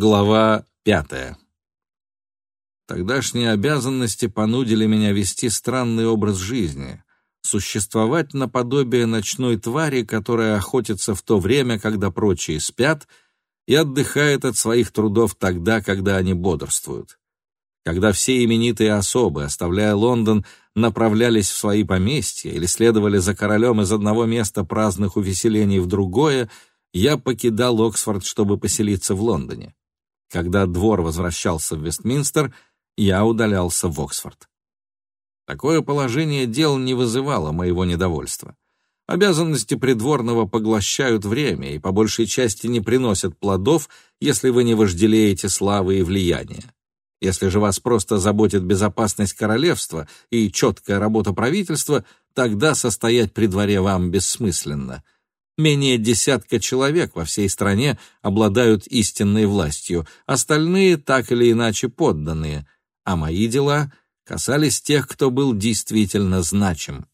Глава пятая. Тогдашние обязанности понудили меня вести странный образ жизни, существовать наподобие ночной твари, которая охотится в то время, когда прочие спят, и отдыхает от своих трудов тогда, когда они бодрствуют. Когда все именитые особы, оставляя Лондон, направлялись в свои поместья или следовали за королем из одного места праздных увеселений в другое, я покидал Оксфорд, чтобы поселиться в Лондоне. Когда двор возвращался в Вестминстер, я удалялся в Оксфорд. Такое положение дел не вызывало моего недовольства. Обязанности придворного поглощают время и по большей части не приносят плодов, если вы не вожделеете славы и влияния. Если же вас просто заботит безопасность королевства и четкая работа правительства, тогда состоять при дворе вам бессмысленно — Менее десятка человек во всей стране обладают истинной властью, остальные так или иначе подданные, а мои дела касались тех, кто был действительно значим.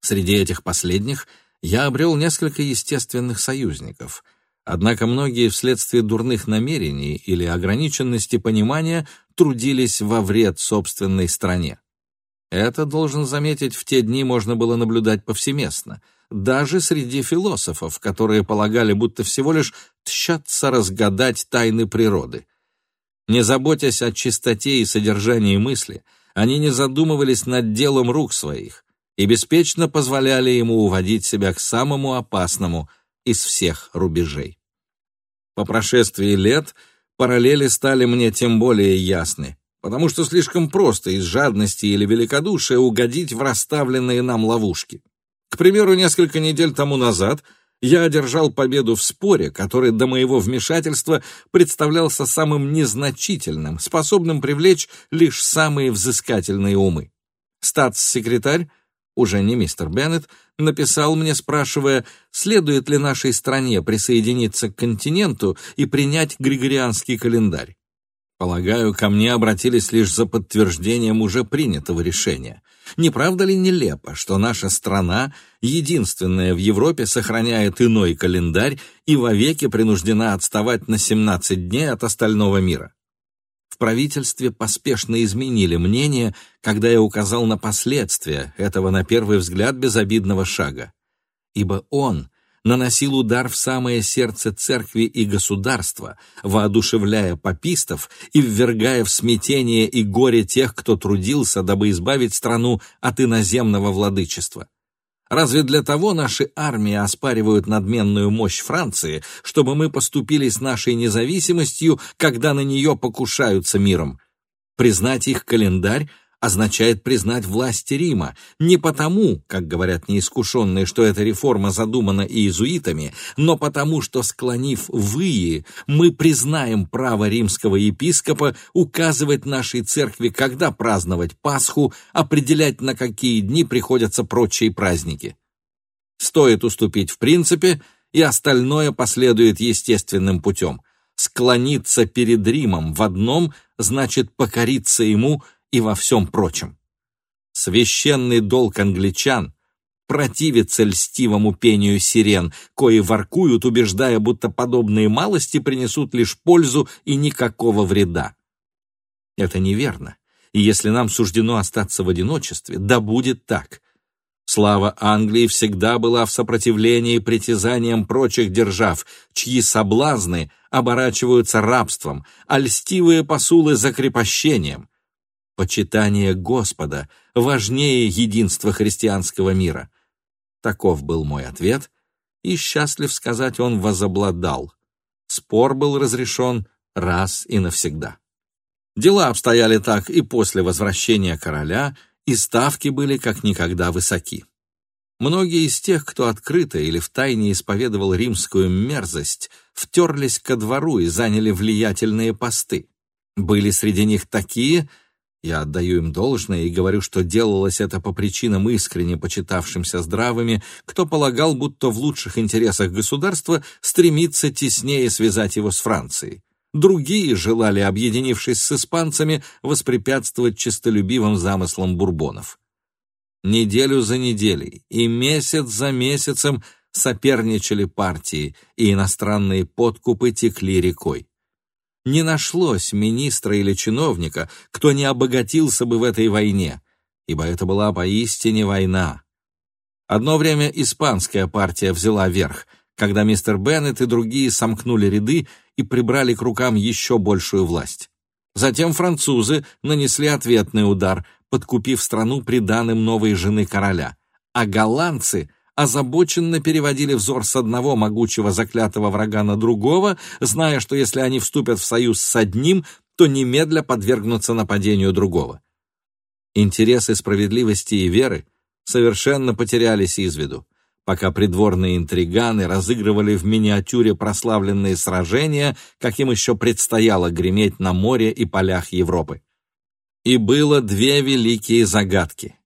Среди этих последних я обрел несколько естественных союзников, однако многие вследствие дурных намерений или ограниченности понимания трудились во вред собственной стране. Это, должен заметить, в те дни можно было наблюдать повсеместно — даже среди философов, которые полагали, будто всего лишь тщатся разгадать тайны природы. Не заботясь о чистоте и содержании мысли, они не задумывались над делом рук своих и беспечно позволяли ему уводить себя к самому опасному из всех рубежей. По прошествии лет параллели стали мне тем более ясны, потому что слишком просто из жадности или великодушия угодить в расставленные нам ловушки. К примеру, несколько недель тому назад я одержал победу в споре, который до моего вмешательства представлялся самым незначительным, способным привлечь лишь самые взыскательные умы. Статс-секретарь, уже не мистер Беннет, написал мне, спрашивая, следует ли нашей стране присоединиться к континенту и принять григорианский календарь. Полагаю, ко мне обратились лишь за подтверждением уже принятого решения. Не правда ли нелепо, что наша страна, единственная в Европе, сохраняет иной календарь и вовеки принуждена отставать на 17 дней от остального мира? В правительстве поспешно изменили мнение, когда я указал на последствия этого, на первый взгляд, безобидного шага. Ибо он наносил удар в самое сердце церкви и государства, воодушевляя попистов и ввергая в смятение и горе тех, кто трудился, дабы избавить страну от иноземного владычества. Разве для того наши армии оспаривают надменную мощь Франции, чтобы мы поступили с нашей независимостью, когда на нее покушаются миром? Признать их календарь означает признать власть Рима, не потому, как говорят неискушенные, что эта реформа задумана иезуитами, но потому, что, склонив выи, мы признаем право римского епископа указывать нашей церкви, когда праздновать Пасху, определять, на какие дни приходятся прочие праздники. Стоит уступить в принципе, и остальное последует естественным путем. Склониться перед Римом в одном значит покориться ему – и во всем прочем. Священный долг англичан противится льстивому пению сирен, кои воркуют, убеждая, будто подобные малости принесут лишь пользу и никакого вреда. Это неверно, и если нам суждено остаться в одиночестве, да будет так. Слава Англии всегда была в сопротивлении притязаниям прочих держав, чьи соблазны оборачиваются рабством, а льстивые посулы — закрепощением. Почитание Господа важнее единства христианского мира. Таков был мой ответ, и, счастлив сказать, он возобладал. Спор был разрешен раз и навсегда. Дела обстояли так и после возвращения короля, и ставки были как никогда высоки. Многие из тех, кто открыто или втайне исповедовал римскую мерзость, втерлись ко двору и заняли влиятельные посты. Были среди них такие, я отдаю им должное и говорю, что делалось это по причинам искренне почитавшимся здравыми, кто полагал, будто в лучших интересах государства стремится теснее связать его с Францией. Другие желали, объединившись с испанцами, воспрепятствовать честолюбивым замыслам бурбонов. Неделю за неделей и месяц за месяцем соперничали партии, и иностранные подкупы текли рекой. Не нашлось министра или чиновника, кто не обогатился бы в этой войне, ибо это была поистине война. Одно время испанская партия взяла верх, когда мистер Беннет и другие сомкнули ряды и прибрали к рукам еще большую власть. Затем французы нанесли ответный удар, подкупив страну приданым новой жены короля, а голландцы озабоченно переводили взор с одного могучего заклятого врага на другого, зная, что если они вступят в союз с одним, то немедля подвергнутся нападению другого. Интересы справедливости и веры совершенно потерялись из виду, пока придворные интриганы разыгрывали в миниатюре прославленные сражения, каким еще предстояло греметь на море и полях Европы. И было две великие загадки.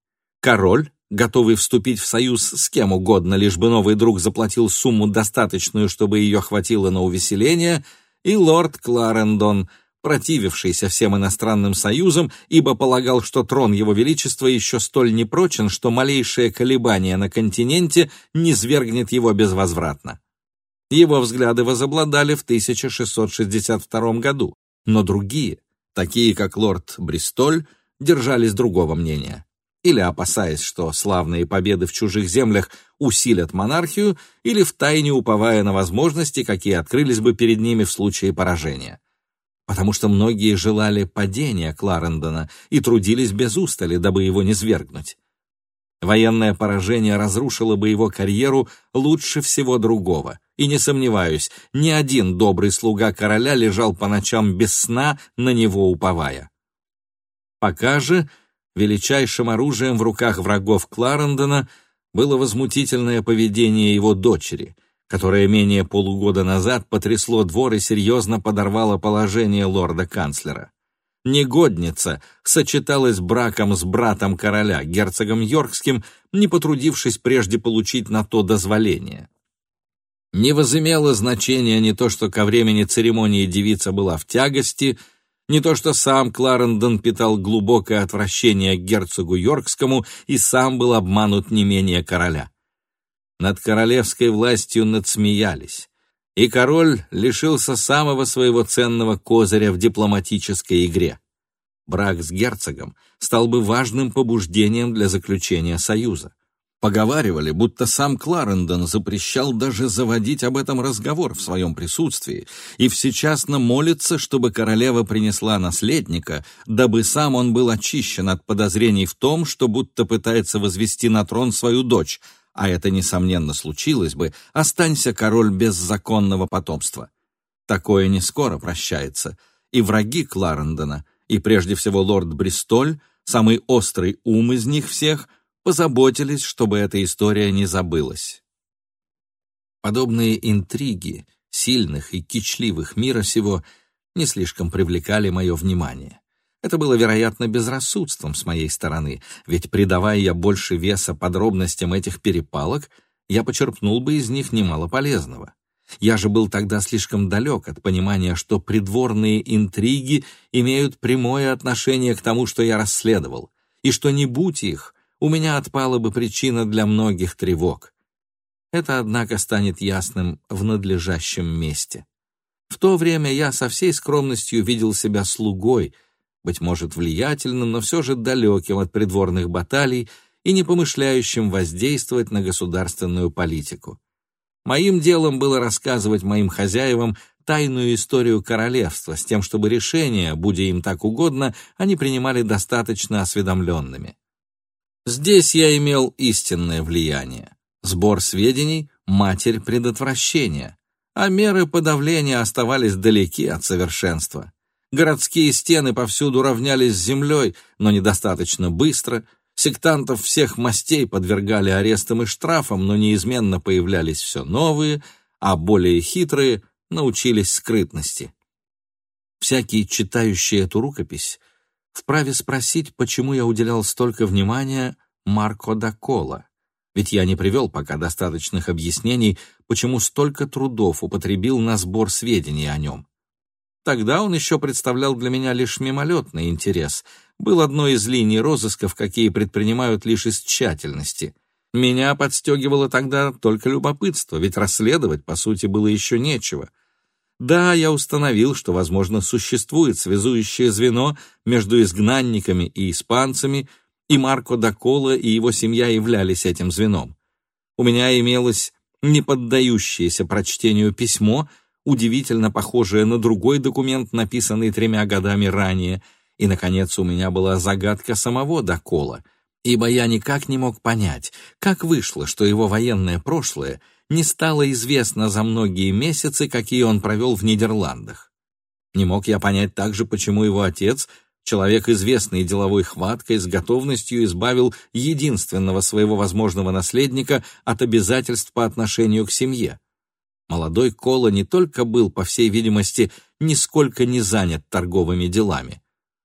Король, готовый вступить в союз с кем угодно, лишь бы новый друг заплатил сумму достаточную, чтобы ее хватило на увеселение, и лорд Кларендон, противившийся всем иностранным союзам, ибо полагал, что трон его величества еще столь непрочен, что малейшее колебание на континенте не свергнет его безвозвратно. Его взгляды возобладали в 1662 году, но другие, такие как лорд Бристоль, держались другого мнения или опасаясь, что славные победы в чужих землях усилят монархию, или втайне уповая на возможности, какие открылись бы перед ними в случае поражения. Потому что многие желали падения Кларендона и трудились без устали, дабы его не свергнуть. Военное поражение разрушило бы его карьеру лучше всего другого, и, не сомневаюсь, ни один добрый слуга короля лежал по ночам без сна, на него уповая. Пока же величайшим оружием в руках врагов Кларендона было возмутительное поведение его дочери, которое менее полугода назад потрясло двор и серьезно подорвало положение лорда-канцлера. Негодница сочеталась браком с братом короля, герцогом Йоркским, не потрудившись прежде получить на то дозволение. Не возымело значения не то, что ко времени церемонии девица была в тягости — не то что сам Кларендон питал глубокое отвращение к герцогу Йоркскому и сам был обманут не менее короля. Над королевской властью надсмеялись, и король лишился самого своего ценного козыря в дипломатической игре. Брак с герцогом стал бы важным побуждением для заключения союза. Поговаривали, будто сам Кларендон запрещал даже заводить об этом разговор в своем присутствии и всечасно молится, чтобы королева принесла наследника, дабы сам он был очищен от подозрений в том, что будто пытается возвести на трон свою дочь, а это, несомненно, случилось бы, останься король без законного потомства. Такое не скоро прощается, и враги Кларендона, и прежде всего лорд Бристоль, самый острый ум из них всех — позаботились, чтобы эта история не забылась. Подобные интриги сильных и кичливых мира сего не слишком привлекали мое внимание. Это было, вероятно, безрассудством с моей стороны, ведь, придавая я больше веса подробностям этих перепалок, я почерпнул бы из них немало полезного. Я же был тогда слишком далек от понимания, что придворные интриги имеют прямое отношение к тому, что я расследовал, и что не будь их, у меня отпала бы причина для многих тревог. Это, однако, станет ясным в надлежащем месте. В то время я со всей скромностью видел себя слугой, быть может, влиятельным, но все же далеким от придворных баталий и не помышляющим воздействовать на государственную политику. Моим делом было рассказывать моим хозяевам тайную историю королевства с тем, чтобы решения, будь им так угодно, они принимали достаточно осведомленными. Здесь я имел истинное влияние. Сбор сведений — матерь предотвращения, а меры подавления оставались далеки от совершенства. Городские стены повсюду равнялись с землей, но недостаточно быстро. Сектантов всех мастей подвергали арестам и штрафам, но неизменно появлялись все новые, а более хитрые научились скрытности. Всякий, читающий эту рукопись, вправе спросить, почему я уделял столько внимания Марко да Кола. Ведь я не привел пока достаточных объяснений, почему столько трудов употребил на сбор сведений о нем. Тогда он еще представлял для меня лишь мимолетный интерес, был одной из линий розысков, какие предпринимают лишь из тщательности. Меня подстегивало тогда только любопытство, ведь расследовать, по сути, было еще нечего. Да, я установил, что, возможно, существует связующее звено между изгнанниками и испанцами, и Марко Дакола и его семья являлись этим звеном. У меня имелось неподдающееся прочтению письмо, удивительно похожее на другой документ, написанный тремя годами ранее, и, наконец, у меня была загадка самого Дакола, ибо я никак не мог понять, как вышло, что его военное прошлое — не стало известно за многие месяцы, какие он провел в Нидерландах. Не мог я понять также, почему его отец, человек известный деловой хваткой, с готовностью избавил единственного своего возможного наследника от обязательств по отношению к семье. Молодой Кола не только был, по всей видимости, нисколько не занят торговыми делами.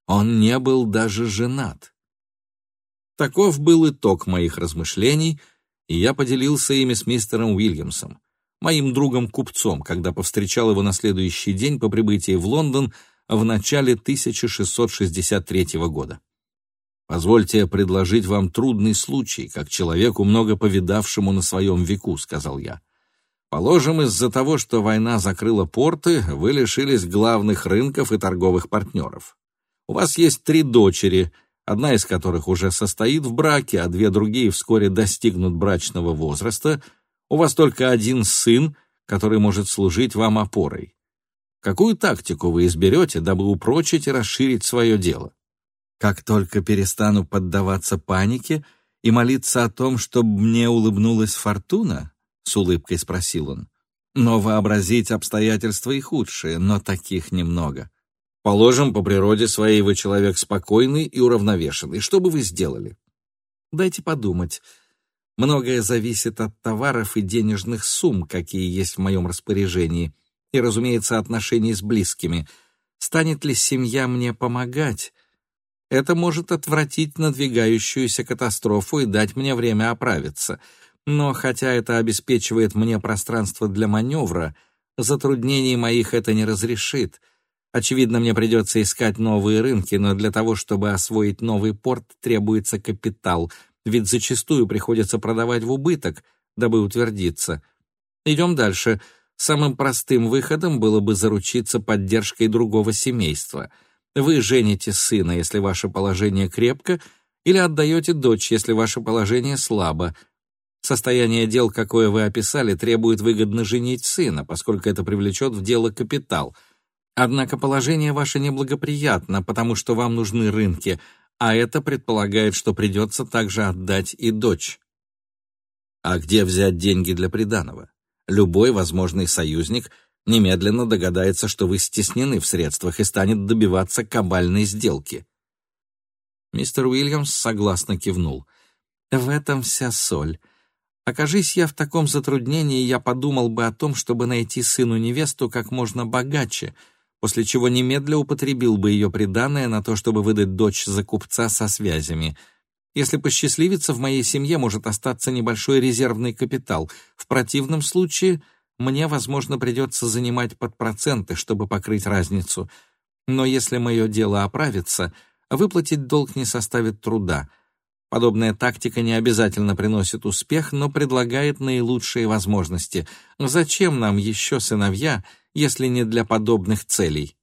Он не был даже женат. Таков был итог моих размышлений — и я поделился ими с мистером Уильямсом, моим другом-купцом, когда повстречал его на следующий день по прибытии в Лондон в начале 1663 года. «Позвольте предложить вам трудный случай, как человеку, много повидавшему на своем веку», — сказал я. «Положим, из-за того, что война закрыла порты, вы лишились главных рынков и торговых партнеров. У вас есть три дочери, одна из которых уже состоит в браке, а две другие вскоре достигнут брачного возраста, у вас только один сын, который может служить вам опорой. Какую тактику вы изберете, дабы упрочить и расширить свое дело? Как только перестану поддаваться панике и молиться о том, чтобы мне улыбнулась фортуна, с улыбкой спросил он. Но вообразить обстоятельства и худшие, но таких немного. Положим, по природе своей вы человек спокойный и уравновешенный. Что бы вы сделали? Дайте подумать. Многое зависит от товаров и денежных сумм, какие есть в моем распоряжении, и, разумеется, отношений с близкими. Станет ли семья мне помогать? Это может отвратить надвигающуюся катастрофу и дать мне время оправиться. Но хотя это обеспечивает мне пространство для маневра, затруднений моих это не разрешит — Очевидно, мне придется искать новые рынки, но для того, чтобы освоить новый порт, требуется капитал, ведь зачастую приходится продавать в убыток, дабы утвердиться. Идем дальше. Самым простым выходом было бы заручиться поддержкой другого семейства. Вы жените сына, если ваше положение крепко, или отдаете дочь, если ваше положение слабо. Состояние дел, какое вы описали, требует выгодно женить сына, поскольку это привлечет в дело капитал — Однако положение ваше неблагоприятно, потому что вам нужны рынки, а это предполагает, что придется также отдать и дочь. А где взять деньги для приданого? Любой возможный союзник немедленно догадается, что вы стеснены в средствах и станет добиваться кабальной сделки. Мистер Уильямс согласно кивнул. В этом вся соль. Окажись я в таком затруднении, я подумал бы о том, чтобы найти сыну невесту как можно богаче — после чего немедля употребил бы ее приданное на то, чтобы выдать дочь за купца со связями. Если посчастливится, в моей семье может остаться небольшой резервный капитал. В противном случае мне, возможно, придется занимать под проценты, чтобы покрыть разницу. Но если мое дело оправится, выплатить долг не составит труда. Подобная тактика не обязательно приносит успех, но предлагает наилучшие возможности. Зачем нам еще сыновья — если не для подобных целей.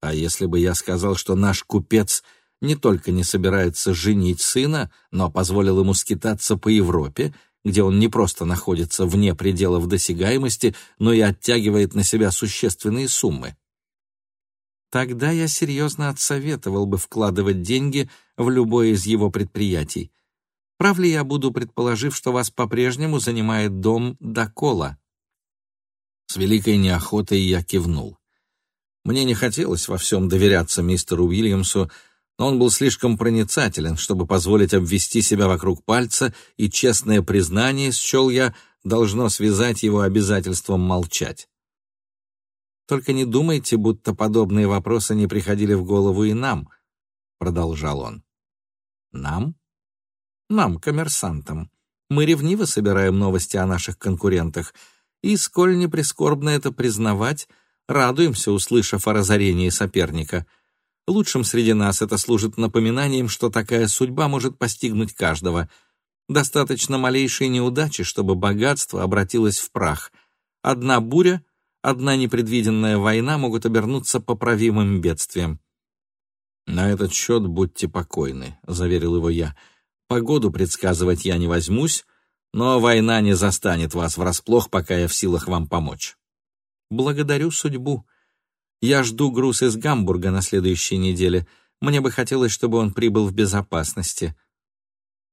А если бы я сказал, что наш купец не только не собирается женить сына, но позволил ему скитаться по Европе, где он не просто находится вне пределов досягаемости, но и оттягивает на себя существенные суммы. Тогда я серьезно отсоветовал бы вкладывать деньги в любое из его предприятий. Прав ли я буду, предположив, что вас по-прежнему занимает дом Дакола? С великой неохотой я кивнул. Мне не хотелось во всем доверяться мистеру Уильямсу, но он был слишком проницателен, чтобы позволить обвести себя вокруг пальца, и честное признание, счел я, должно связать его обязательством молчать. «Только не думайте, будто подобные вопросы не приходили в голову и нам», — продолжал он. «Нам?» «Нам, коммерсантам. Мы ревниво собираем новости о наших конкурентах — и, сколь не прискорбно это признавать, радуемся, услышав о разорении соперника. Лучшим среди нас это служит напоминанием, что такая судьба может постигнуть каждого. Достаточно малейшей неудачи, чтобы богатство обратилось в прах. Одна буря, одна непредвиденная война могут обернуться поправимым бедствием. «На этот счет будьте покойны», — заверил его я. «Погоду предсказывать я не возьмусь, но война не застанет вас врасплох, пока я в силах вам помочь». «Благодарю судьбу. Я жду груз из Гамбурга на следующей неделе. Мне бы хотелось, чтобы он прибыл в безопасности».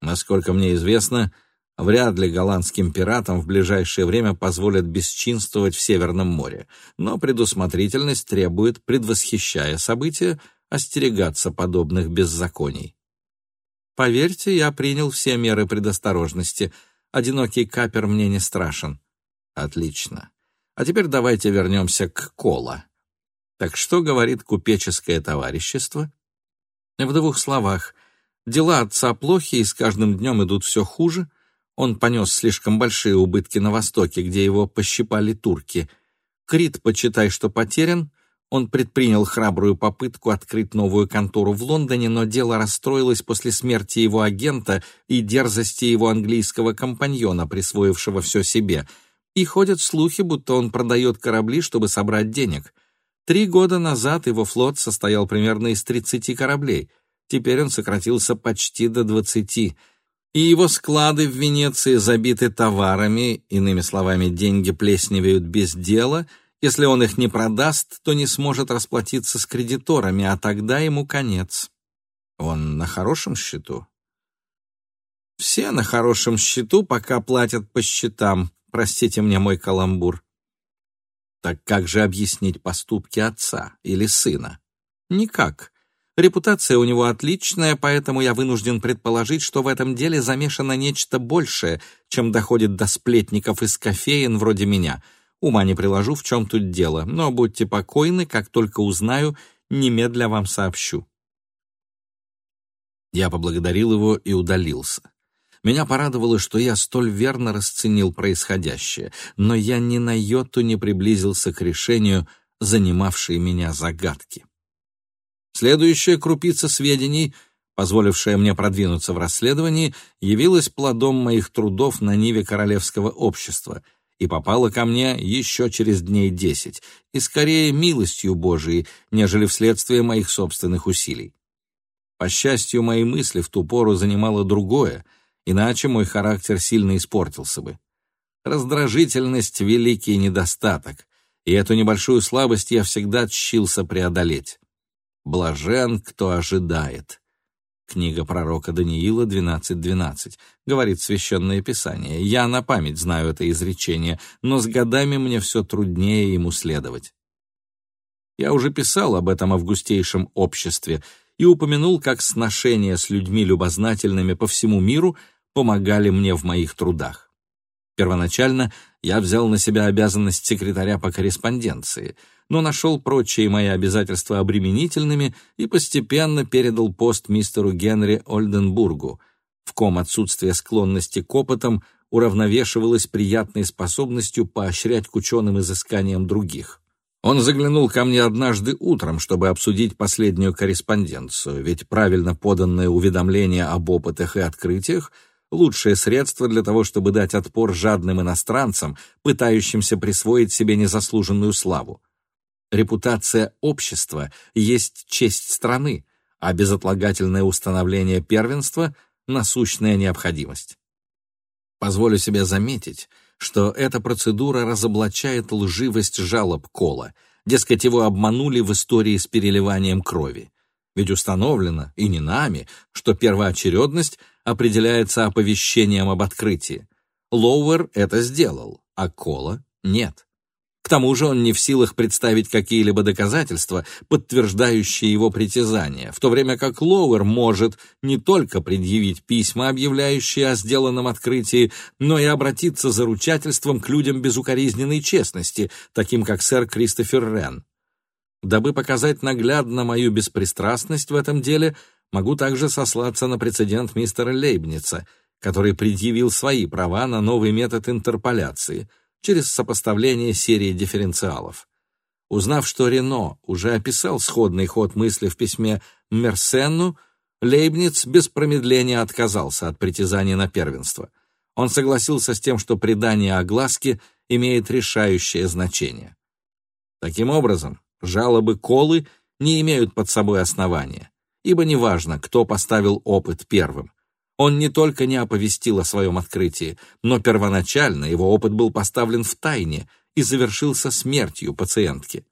Насколько мне известно, вряд ли голландским пиратам в ближайшее время позволят бесчинствовать в Северном море, но предусмотрительность требует, предвосхищая события, остерегаться подобных беззаконий. Поверьте, я принял все меры предосторожности. Одинокий капер мне не страшен. Отлично. А теперь давайте вернемся к Кола. Так что говорит купеческое товарищество? В двух словах. Дела отца плохи и с каждым днем идут все хуже. Он понес слишком большие убытки на Востоке, где его пощипали турки. Крит, почитай, что потерян, он предпринял храбрую попытку открыть новую контору в Лондоне, но дело расстроилось после смерти его агента и дерзости его английского компаньона, присвоившего все себе. И ходят слухи, будто он продает корабли, чтобы собрать денег. Три года назад его флот состоял примерно из 30 кораблей. Теперь он сократился почти до 20. И его склады в Венеции забиты товарами, иными словами, деньги плесневеют без дела — если он их не продаст, то не сможет расплатиться с кредиторами, а тогда ему конец. Он на хорошем счету? Все на хорошем счету, пока платят по счетам. Простите мне мой каламбур. Так как же объяснить поступки отца или сына? Никак. Репутация у него отличная, поэтому я вынужден предположить, что в этом деле замешано нечто большее, чем доходит до сплетников из кофеин вроде меня — Ума не приложу, в чем тут дело, но будьте покойны, как только узнаю, немедля вам сообщу». Я поблагодарил его и удалился. Меня порадовало, что я столь верно расценил происходящее, но я ни на йоту не приблизился к решению, занимавшей меня загадки. Следующая крупица сведений, позволившая мне продвинуться в расследовании, явилась плодом моих трудов на ниве королевского общества — и попала ко мне еще через дней десять, и скорее милостью Божией, нежели вследствие моих собственных усилий. По счастью, мои мысли в ту пору занимало другое, иначе мой характер сильно испортился бы. Раздражительность — великий недостаток, и эту небольшую слабость я всегда тщился преодолеть. Блажен, кто ожидает. Книга пророка Даниила 12.12. 12. Говорит Священное Писание. Я на память знаю это изречение, но с годами мне все труднее ему следовать. Я уже писал об этом августейшем обществе и упомянул, как сношения с людьми любознательными по всему миру помогали мне в моих трудах. Первоначально я взял на себя обязанность секретаря по корреспонденции — но нашел прочие мои обязательства обременительными и постепенно передал пост мистеру Генри Ольденбургу, в ком отсутствие склонности к опытам уравновешивалось приятной способностью поощрять к ученым изысканиям других. Он заглянул ко мне однажды утром, чтобы обсудить последнюю корреспонденцию, ведь правильно поданное уведомление об опытах и открытиях — лучшее средство для того, чтобы дать отпор жадным иностранцам, пытающимся присвоить себе незаслуженную славу. Репутация общества есть честь страны, а безотлагательное установление первенства — насущная необходимость. Позволю себе заметить, что эта процедура разоблачает лживость жалоб Кола, дескать, его обманули в истории с переливанием крови. Ведь установлено, и не нами, что первоочередность определяется оповещением об открытии. Лоуэр это сделал, а Кола — нет. К тому же он не в силах представить какие-либо доказательства, подтверждающие его притязания, в то время как Лоуэр может не только предъявить письма, объявляющие о сделанном открытии, но и обратиться за ручательством к людям безукоризненной честности, таким как сэр Кристофер Рен. Дабы показать наглядно мою беспристрастность в этом деле, могу также сослаться на прецедент мистера Лейбница, который предъявил свои права на новый метод интерполяции — через сопоставление серии дифференциалов. Узнав, что Рено уже описал сходный ход мысли в письме Мерсенну, Лейбниц без промедления отказался от притязания на первенство. Он согласился с тем, что предание огласки имеет решающее значение. Таким образом, жалобы Колы не имеют под собой основания, ибо неважно, кто поставил опыт первым. Он не только не оповестил о своем открытии, но первоначально его опыт был поставлен в тайне и завершился смертью пациентки.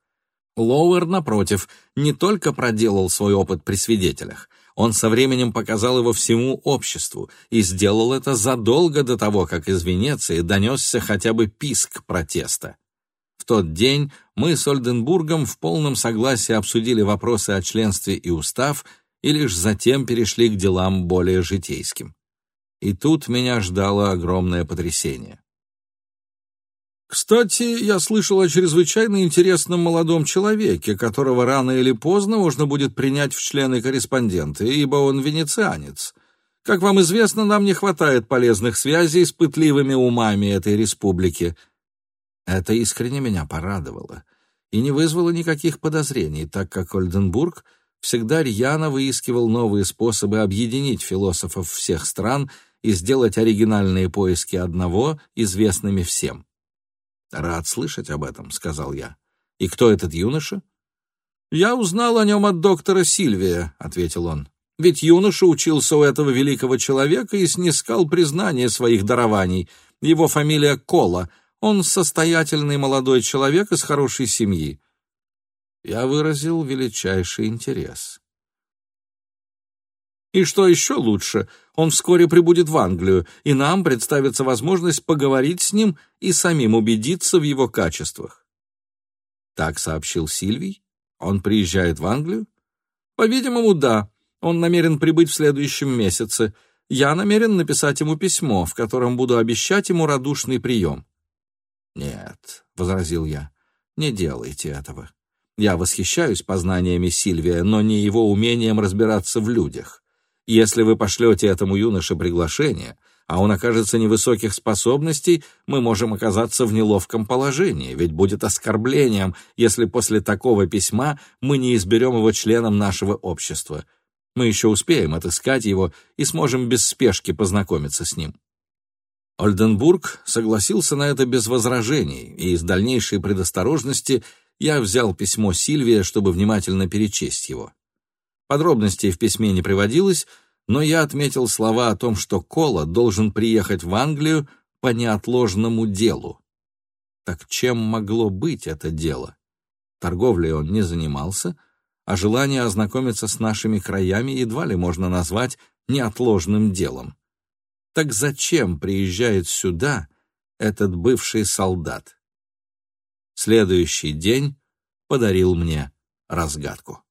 Лоуэр, напротив, не только проделал свой опыт при свидетелях, он со временем показал его всему обществу и сделал это задолго до того, как из Венеции донесся хотя бы писк протеста. Тот день мы с Ольденбургом в полном согласии обсудили вопросы о членстве и устав и лишь затем перешли к делам более житейским. И тут меня ждало огромное потрясение. Кстати, я слышал о чрезвычайно интересном молодом человеке, которого рано или поздно можно будет принять в члены-корреспонденты, ибо он венецианец. Как вам известно, нам не хватает полезных связей с пытливыми умами этой республики. Это искренне меня порадовало и не вызвало никаких подозрений, так как Ольденбург всегда рьяно выискивал новые способы объединить философов всех стран и сделать оригинальные поиски одного известными всем. «Рад слышать об этом», — сказал я. «И кто этот юноша?» «Я узнал о нем от доктора Сильвия», — ответил он. «Ведь юноша учился у этого великого человека и снискал признание своих дарований. Его фамилия Кола. Он состоятельный молодой человек из хорошей семьи». Я выразил величайший интерес. И что еще лучше, он вскоре прибудет в Англию, и нам представится возможность поговорить с ним и самим убедиться в его качествах. Так сообщил Сильвий. Он приезжает в Англию? По-видимому, да. Он намерен прибыть в следующем месяце. Я намерен написать ему письмо, в котором буду обещать ему радушный прием. «Нет», — возразил я, — «не делайте этого. Я восхищаюсь познаниями Сильвия, но не его умением разбираться в людях. Если вы пошлете этому юноше приглашение, а он окажется невысоких способностей, мы можем оказаться в неловком положении, ведь будет оскорблением, если после такого письма мы не изберем его членом нашего общества. Мы еще успеем отыскать его и сможем без спешки познакомиться с ним». Ольденбург согласился на это без возражений, и из дальнейшей предосторожности я взял письмо Сильвия, чтобы внимательно перечесть его. Подробностей в письме не приводилось, но я отметил слова о том, что Кола должен приехать в Англию по неотложному делу. Так чем могло быть это дело? Торговлей он не занимался, а желание ознакомиться с нашими краями едва ли можно назвать неотложным делом. Так зачем приезжает сюда этот бывший солдат? Следующий день подарил мне разгадку.